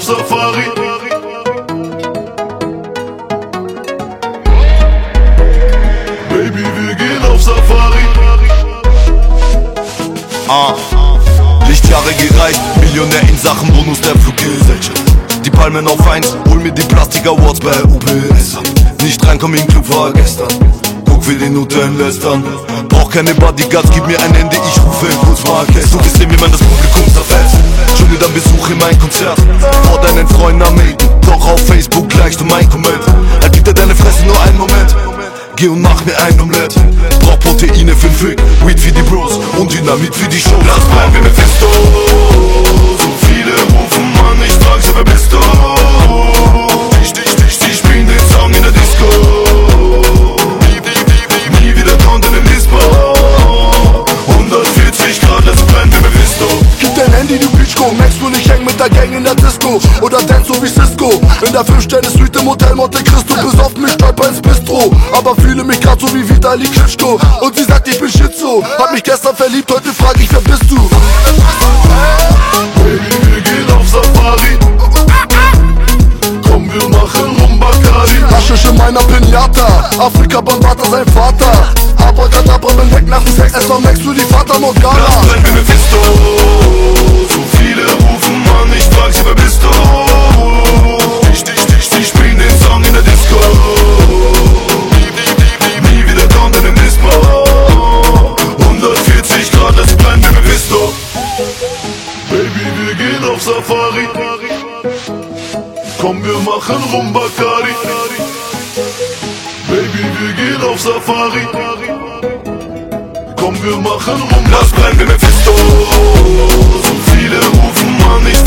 auf Safari. Baby, wir gehen auf Safari. Ah. Lichtjahre gereicht, Millionär in Sachen Bonus der Fluggesellschaft. Die Palmen auf 1, hol mir die Plastik Awards bei UBS an. Nicht reinkommen in Club war gestern. Guck, wie die Noten lästern. Brauch keine Bodyguards, gib mir ein Ende, ich rufe kurz Marquez. Du bist dem, wie man das Publikum zerfällt. Schulde dann Besuch in mein Konzert. Vor deinen Freunden am Maiden. Doch auf Facebook gleichst du mein Comment. Er gibt dir deine Fresse nur einen Moment. Geh und mach mir ein Omelette. Brauch Proteine für den Fick, Weed für die Bros und Dynamit für die Show. Lass bleiben wie Mephisto. So der Gang in der Disco Oder dance so wie Cisco. In der 5-Sterne-Suite im Hotel Monte Cristo. Besoffen mich stolper ins Bistro. Aber fühle mich grad so wie Vitali Klitschko. Und sie sagt, ich bin Schizo Hab mich gestern verliebt, heute frag ich, wer bist du? Baby, wir gehen auf Safari. Komm, wir machen Rumbakari. Haschisch in meiner Pinata. Afrika Bambata sein Vater. Abracadabra, bin weg nach dem Sex. Erstmal merkst du die Vater Morgana. Lass bleiben wie Mephisto. Safari. Komm, wir machen Rumbakari. Baby, wir gehen auf Safari. Komm, wir machen Rum. Lass bleiben wie Mephisto. So viele rufen an, ich